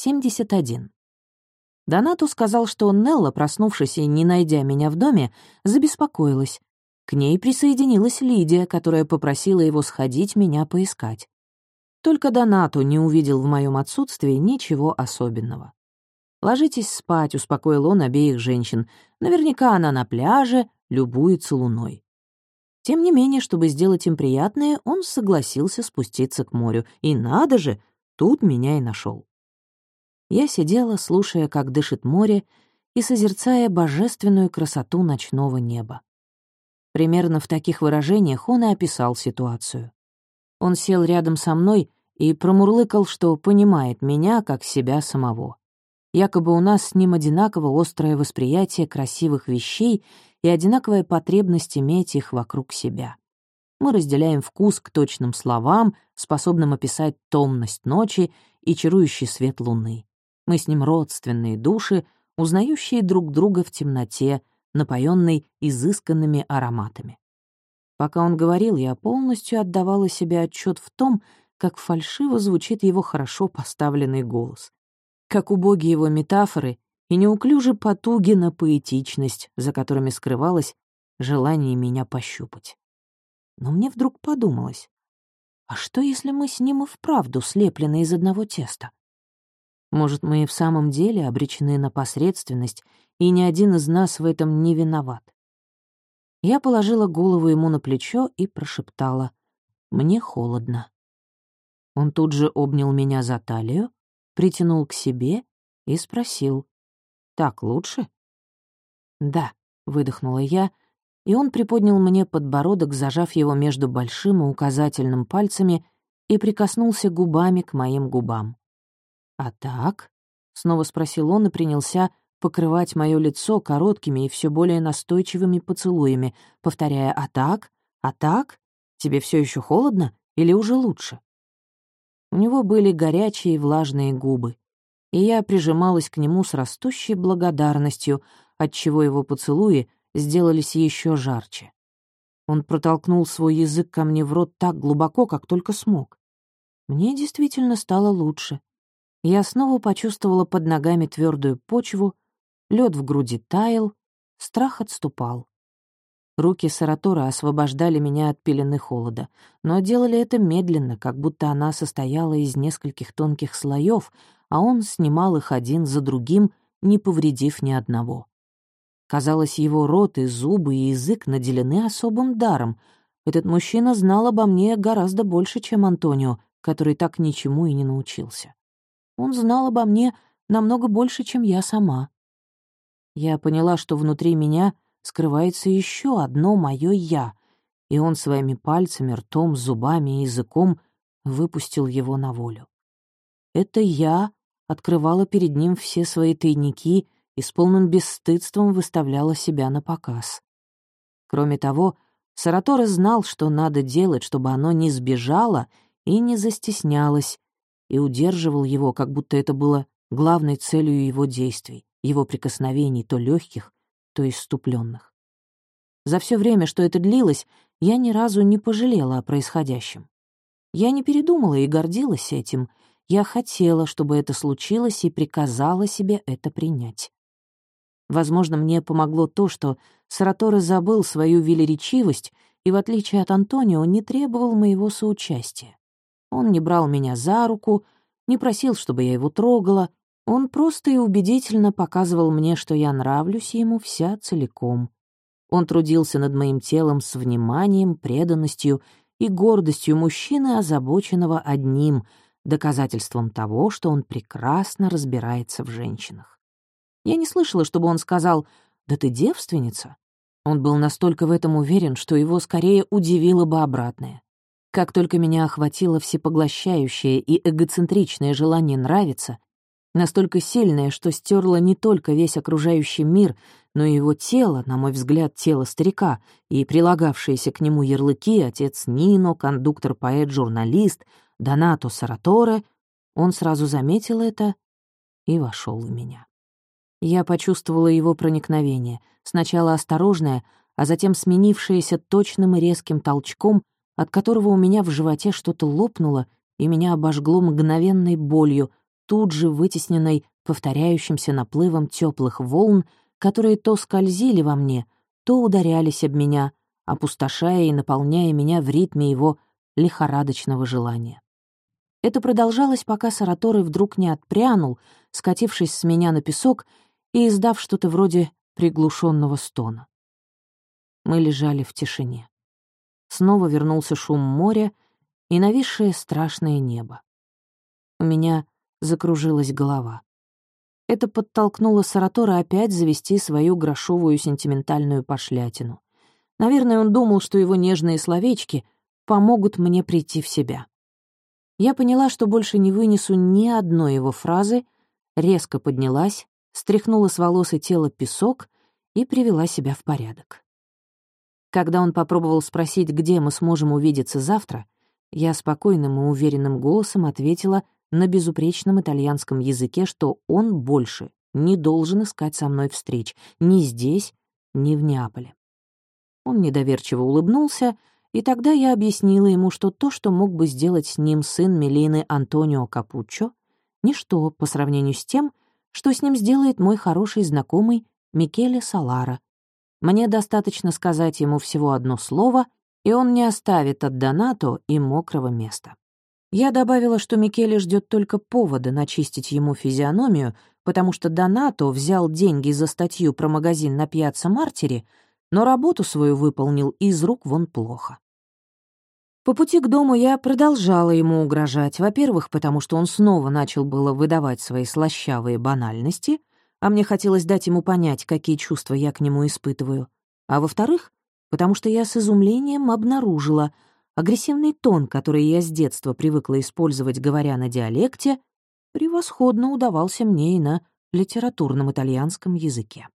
71. Донату сказал, что Нелла, проснувшись и не найдя меня в доме, забеспокоилась. К ней присоединилась Лидия, которая попросила его сходить меня поискать. Только Донату не увидел в моем отсутствии ничего особенного. «Ложитесь спать», — успокоил он обеих женщин. «Наверняка она на пляже, любуется луной». Тем не менее, чтобы сделать им приятное, он согласился спуститься к морю. И надо же, тут меня и нашел. Я сидела, слушая, как дышит море, и созерцая божественную красоту ночного неба. Примерно в таких выражениях он и описал ситуацию. Он сел рядом со мной и промурлыкал, что понимает меня как себя самого. Якобы у нас с ним одинаково острое восприятие красивых вещей и одинаковая потребность иметь их вокруг себя. Мы разделяем вкус к точным словам, способным описать томность ночи и чарующий свет луны. Мы с ним родственные души, узнающие друг друга в темноте, напоенной изысканными ароматами. Пока он говорил, я полностью отдавала себе отчет в том, как фальшиво звучит его хорошо поставленный голос, как убогие его метафоры и неуклюже потуги на поэтичность, за которыми скрывалось желание меня пощупать. Но мне вдруг подумалось, а что, если мы с ним и вправду слеплены из одного теста? Может, мы и в самом деле обречены на посредственность, и ни один из нас в этом не виноват. Я положила голову ему на плечо и прошептала «Мне холодно». Он тут же обнял меня за талию, притянул к себе и спросил так лучше?» «Да», — выдохнула я, и он приподнял мне подбородок, зажав его между большим и указательным пальцами, и прикоснулся губами к моим губам. «А так?» — снова спросил он и принялся покрывать мое лицо короткими и все более настойчивыми поцелуями, повторяя «А так? А так? Тебе все еще холодно или уже лучше?» У него были горячие влажные губы и я прижималась к нему с растущей благодарностью, отчего его поцелуи сделались еще жарче. Он протолкнул свой язык ко мне в рот так глубоко, как только смог. Мне действительно стало лучше. Я снова почувствовала под ногами твердую почву, лед в груди таял, страх отступал. Руки Саратора освобождали меня от пелены холода, но делали это медленно, как будто она состояла из нескольких тонких слоев, а он снимал их один за другим, не повредив ни одного. Казалось, его рот и зубы и язык наделены особым даром. Этот мужчина знал обо мне гораздо больше, чем Антонио, который так ничему и не научился. Он знал обо мне намного больше, чем я сама. Я поняла, что внутри меня скрывается еще одно мое «я», и он своими пальцами, ртом, зубами и языком выпустил его на волю. Это я открывала перед ним все свои тайники и с полным бесстыдством выставляла себя на показ. Кроме того, Сараторе знал, что надо делать, чтобы оно не сбежало и не застеснялось, и удерживал его, как будто это было главной целью его действий, его прикосновений то легких, то иступленных. За все время, что это длилось, я ни разу не пожалела о происходящем. Я не передумала и гордилась этим, я хотела, чтобы это случилось, и приказала себе это принять. Возможно, мне помогло то, что Сараторе забыл свою велеречивость и, в отличие от Антонио, не требовал моего соучастия. Он не брал меня за руку, не просил, чтобы я его трогала, он просто и убедительно показывал мне, что я нравлюсь ему вся целиком. Он трудился над моим телом с вниманием, преданностью и гордостью мужчины, озабоченного одним — доказательством того, что он прекрасно разбирается в женщинах. Я не слышала, чтобы он сказал «Да ты девственница». Он был настолько в этом уверен, что его скорее удивило бы обратное. Как только меня охватило всепоглощающее и эгоцентричное желание нравиться, настолько сильное, что стерло не только весь окружающий мир, но и его тело, на мой взгляд, тело старика, и прилагавшиеся к нему ярлыки отец Нино, кондуктор, поэт, журналист, Донато Сараторе, он сразу заметил это и вошел в меня. Я почувствовала его проникновение, сначала осторожное, а затем сменившееся точным и резким толчком, от которого у меня в животе что-то лопнуло и меня обожгло мгновенной болью, тут же вытесненной повторяющимся наплывом теплых волн, которые то скользили во мне, то ударялись об меня, опустошая и наполняя меня в ритме его лихорадочного желания. Это продолжалось, пока Сараторы вдруг не отпрянул, скатившись с меня на песок и издав что-то вроде приглушенного стона. Мы лежали в тишине. Снова вернулся шум моря и нависшее страшное небо. У меня закружилась голова. Это подтолкнуло Саратора опять завести свою грошовую сентиментальную пошлятину. Наверное, он думал, что его нежные словечки помогут мне прийти в себя. Я поняла, что больше не вынесу ни одной его фразы, резко поднялась, стряхнула с волос и тела песок и привела себя в порядок. Когда он попробовал спросить, где мы сможем увидеться завтра, я спокойным и уверенным голосом ответила на безупречном итальянском языке, что он больше не должен искать со мной встреч ни здесь, ни в Неаполе. Он недоверчиво улыбнулся, и тогда я объяснила ему, что то, что мог бы сделать с ним сын Мелины Антонио Капуччо, ничто по сравнению с тем, что с ним сделает мой хороший знакомый Микеле Салара. Мне достаточно сказать ему всего одно слово, и он не оставит от Донато и мокрого места. Я добавила, что Микеле ждет только повода начистить ему физиономию, потому что Донато взял деньги за статью про магазин на Пьяцца Мартире, но работу свою выполнил из рук вон плохо. По пути к дому я продолжала ему угрожать, во-первых, потому что он снова начал было выдавать свои слащавые банальности, а мне хотелось дать ему понять, какие чувства я к нему испытываю, а во-вторых, потому что я с изумлением обнаружила агрессивный тон, который я с детства привыкла использовать, говоря на диалекте, превосходно удавался мне и на литературном итальянском языке.